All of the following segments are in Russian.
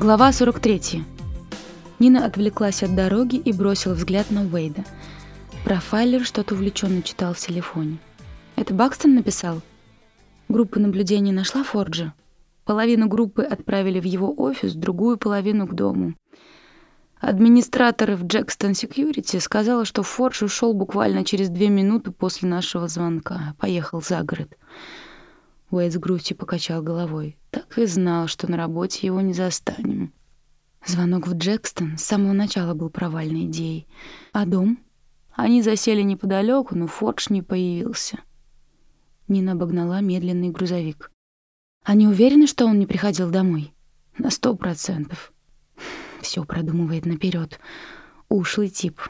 Глава 43. Нина отвлеклась от дороги и бросила взгляд на Уэйда. Профайлер что-то увлеченно читал в телефоне. «Это Бакстон написал?» Группа наблюдения нашла Форджа. Половину группы отправили в его офис, другую половину к дому. Администратор в Джекстон Секьюрити сказала, что Фордж ушел буквально через две минуты после нашего звонка. Поехал за город. Уэйд с грустью покачал головой. Так и знал, что на работе его не застанем. Звонок в Джекстон с самого начала был провальной идеей. А дом? Они засели неподалеку, но Фордж не появился. Нина обогнала медленный грузовик. Они уверены, что он не приходил домой? На сто процентов. Все продумывает наперед. Ушлый тип.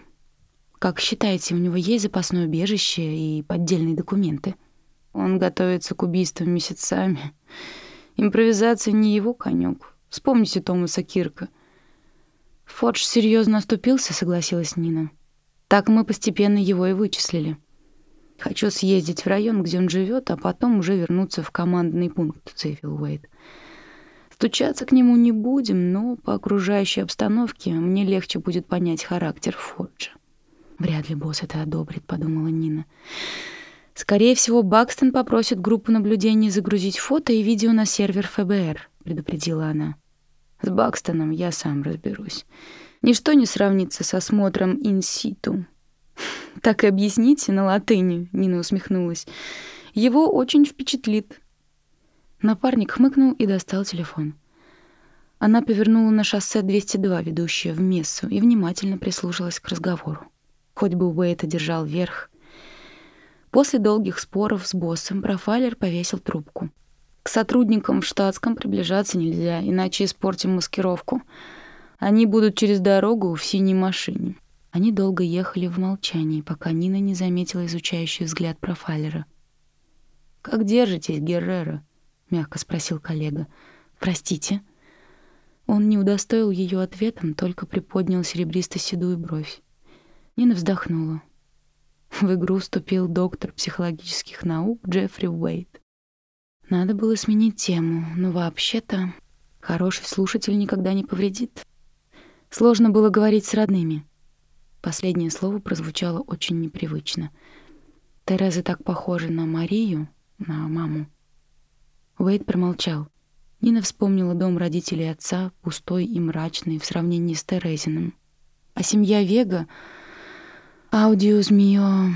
Как считаете, у него есть запасное убежище и поддельные документы? Он готовится к убийствам месяцами. Импровизация не его конек. Вспомните Томаса Кирка. Фордж серьезно оступился, согласилась Нина. Так мы постепенно его и вычислили. Хочу съездить в район, где он живет, а потом уже вернуться в командный пункт, заявил Уэйд. Стучаться к нему не будем, но по окружающей обстановке мне легче будет понять характер Форджа. Вряд ли босс это одобрит, подумала Нина. Скорее всего, Бакстон попросит группу наблюдения загрузить фото и видео на сервер ФБР, предупредила она. С Бакстоном я сам разберусь. Ничто не сравнится с осмотром инситу. Так и объясните на латыни, Нина усмехнулась. Его очень впечатлит. Напарник хмыкнул и достал телефон. Она повернула на шоссе 202, ведущее в Мессу, и внимательно прислушалась к разговору. Хоть бы Уэйт одержал верх, После долгих споров с боссом профайлер повесил трубку. К сотрудникам в штатском приближаться нельзя, иначе испортим маскировку. Они будут через дорогу в синей машине. Они долго ехали в молчании, пока Нина не заметила изучающий взгляд профайлера. «Как держитесь, Геррера?» — мягко спросил коллега. «Простите?» Он не удостоил ее ответом, только приподнял серебристо-седую бровь. Нина вздохнула. В игру вступил доктор психологических наук Джеффри Уэйт. Надо было сменить тему, но вообще-то хороший слушатель никогда не повредит. Сложно было говорить с родными. Последнее слово прозвучало очень непривычно. Тереза так похожа на Марию, на маму. Уэйт промолчал. Нина вспомнила дом родителей отца, пустой и мрачный в сравнении с Терезиным. А семья Вега Аудиус мио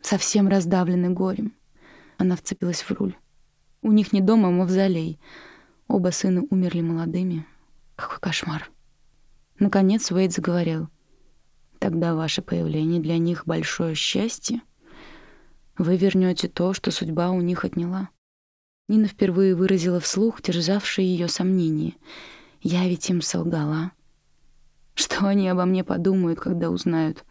совсем раздавлены горем. Она вцепилась в руль. У них не дома, а мавзолей. Оба сына умерли молодыми. Какой кошмар. Наконец Уэйд заговорил. Тогда ваше появление для них большое счастье. Вы вернете то, что судьба у них отняла. Нина впервые выразила вслух терзавшие ее сомнения. Я ведь им солгала. Что они обо мне подумают, когда узнают?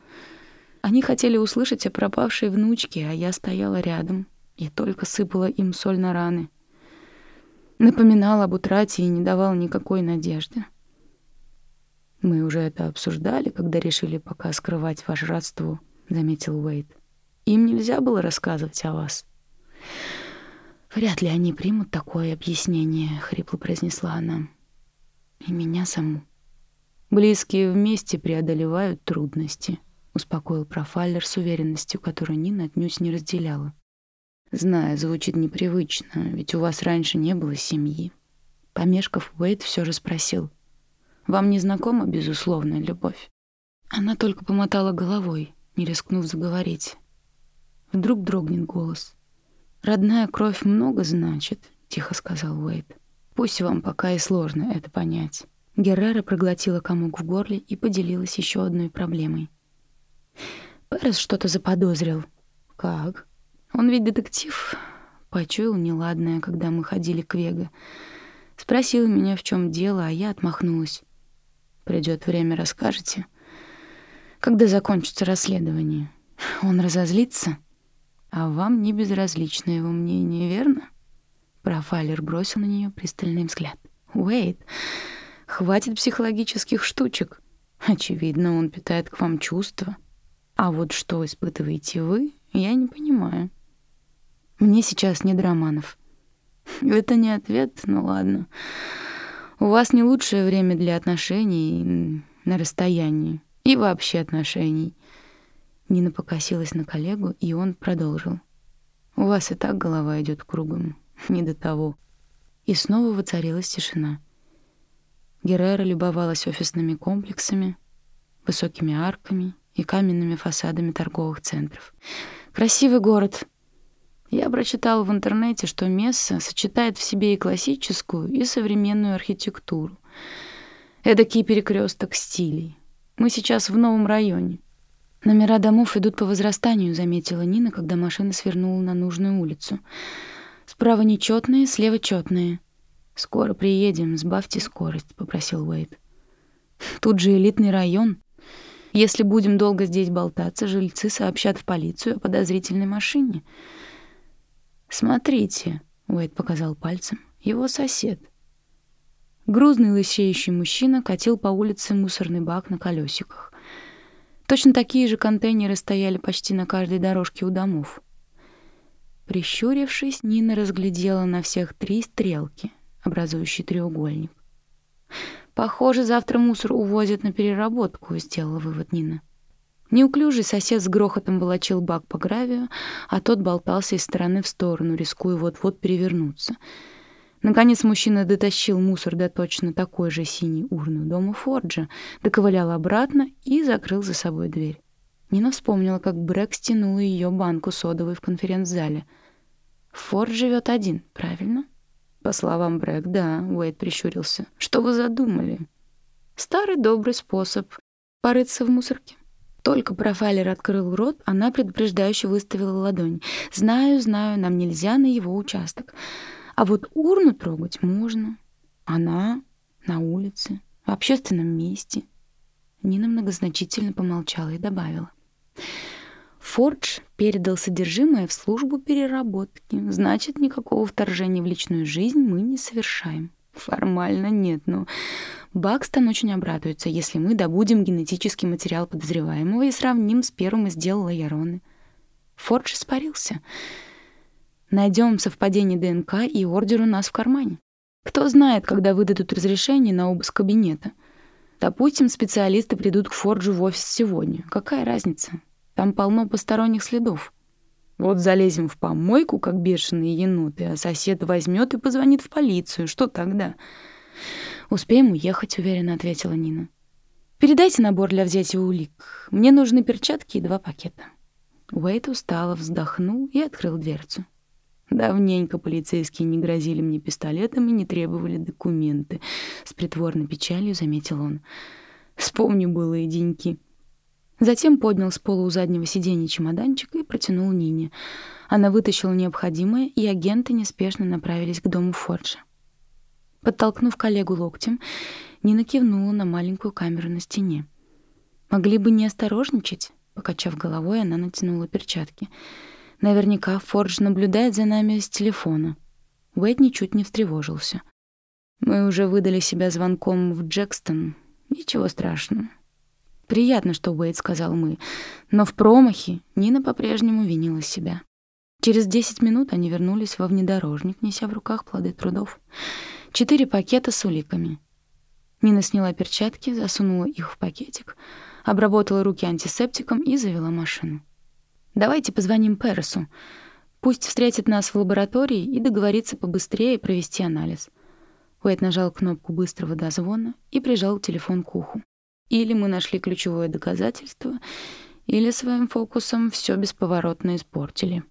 Они хотели услышать о пропавшей внучке, а я стояла рядом и только сыпала им соль на раны. Напоминала об утрате и не давала никакой надежды. Мы уже это обсуждали, когда решили пока скрывать ваше родство, заметил Уэйд. Им нельзя было рассказывать о вас. Вряд ли они примут такое объяснение, хрипло произнесла она. И меня саму. Близкие вместе преодолевают трудности успокоил профайлер с уверенностью, которую Нина отнюдь не разделяла. Знаю, звучит непривычно, ведь у вас раньше не было семьи. Помешков, Уэйд все же спросил: "Вам не знакома безусловная любовь?" Она только помотала головой, не рискнув заговорить. Вдруг дрогнет голос. «Родная кровь много значит», — тихо сказал Уэйд. «Пусть вам пока и сложно это понять». Геррера проглотила комок в горле и поделилась еще одной проблемой. Перес что-то заподозрил. Как? Он ведь детектив. Почуял неладное, когда мы ходили к Вега. Спросил меня, в чем дело, а я отмахнулась. Придет время, расскажете. Когда закончится расследование. Он разозлится. А вам не безразлично его мнение, верно? Профайлер бросил на нее пристальный взгляд. Уэйт, хватит психологических штучек. Очевидно, он питает к вам чувства. А вот что испытываете вы, я не понимаю. Мне сейчас не до романов. Это не ответ, ну ладно. У вас не лучшее время для отношений на расстоянии и вообще отношений. Нина покосилась на коллегу, и он продолжил. У вас и так голова идет кругом, не до того. И снова воцарилась тишина. Геррера любовалась офисными комплексами, высокими арками и каменными фасадами торговых центров. Красивый город. Я прочитал в интернете, что Месса сочетает в себе и классическую, и современную архитектуру. Эдакий перекресток стилей. Мы сейчас в новом районе. Номера домов идут по возрастанию, заметила Нина, когда машина свернула на нужную улицу. Справа нечетные, слева четные. Скоро приедем, сбавьте скорость, попросил Уэйд. Тут же элитный район. Если будем долго здесь болтаться, жильцы сообщат в полицию о подозрительной машине. Смотрите, Уэйд показал пальцем. Его сосед. Грузный лысеющий мужчина катил по улице мусорный бак на колесиках. Точно такие же контейнеры стояли почти на каждой дорожке у домов. Прищурившись, Нина разглядела на всех три стрелки, образующие треугольник. «Похоже, завтра мусор увозят на переработку», — сделала вывод Нина. Неуклюжий сосед с грохотом волочил бак по гравию, а тот болтался из стороны в сторону, рискуя вот-вот перевернуться — Наконец мужчина дотащил мусор до точно такой же синей урны дома Форджа, доковылял обратно и закрыл за собой дверь. Нина вспомнила, как Брэк стянул ее банку содовой в конференц-зале. «Форд живет один, правильно?» «По словам Брэк, да», — Уэйд прищурился. «Что вы задумали?» «Старый добрый способ порыться в мусорке». Только профайлер открыл рот, она предупреждающе выставила ладонь. «Знаю, знаю, нам нельзя на его участок. А вот урну трогать можно. Она на улице, в общественном месте. Нина многозначительно помолчала и добавила. Фордж передал содержимое в службу переработки. Значит, никакого вторжения в личную жизнь мы не совершаем. Формально нет, но Бакстон очень обрадуется, если мы добудем генетический материал подозреваемого и сравним с первым из дел Лайероны. Фордж испарился. Найдем совпадение ДНК, и ордер у нас в кармане. Кто знает, когда выдадут разрешение на обыск кабинета. Допустим, специалисты придут к Форджу в офис сегодня. Какая разница? Там полно посторонних следов. Вот залезем в помойку, как бешеные еноты, а сосед возьмет и позвонит в полицию. Что тогда? Успеем уехать, уверенно ответила Нина. Передайте набор для взятия улик. Мне нужны перчатки и два пакета. Уэйт устало вздохнул и открыл дверцу. Давненько полицейские не грозили мне пистолетом и не требовали документы. С притворной печалью заметил он. Вспомню былые деньки. Затем поднял с пола у заднего сиденья чемоданчик и протянул Нине. Она вытащила необходимое, и агенты неспешно направились к дому Форджа. Подтолкнув коллегу локтем, Нина кивнула на маленькую камеру на стене. «Могли бы не осторожничать?» Покачав головой, она натянула перчатки — Наверняка Фордж наблюдает за нами с телефона. Уэйд ничуть не встревожился. Мы уже выдали себя звонком в Джекстон. Ничего страшного. Приятно, что Уэйд сказал мы, но в промахе Нина по-прежнему винила себя. Через десять минут они вернулись во внедорожник, неся в руках плоды трудов. Четыре пакета с уликами. Нина сняла перчатки, засунула их в пакетик, обработала руки антисептиком и завела машину. Давайте позвоним Пересу. Пусть встретит нас в лаборатории и договорится побыстрее провести анализ. Уэйд нажал кнопку быстрого дозвона и прижал телефон к уху. Или мы нашли ключевое доказательство, или своим фокусом все бесповоротно испортили.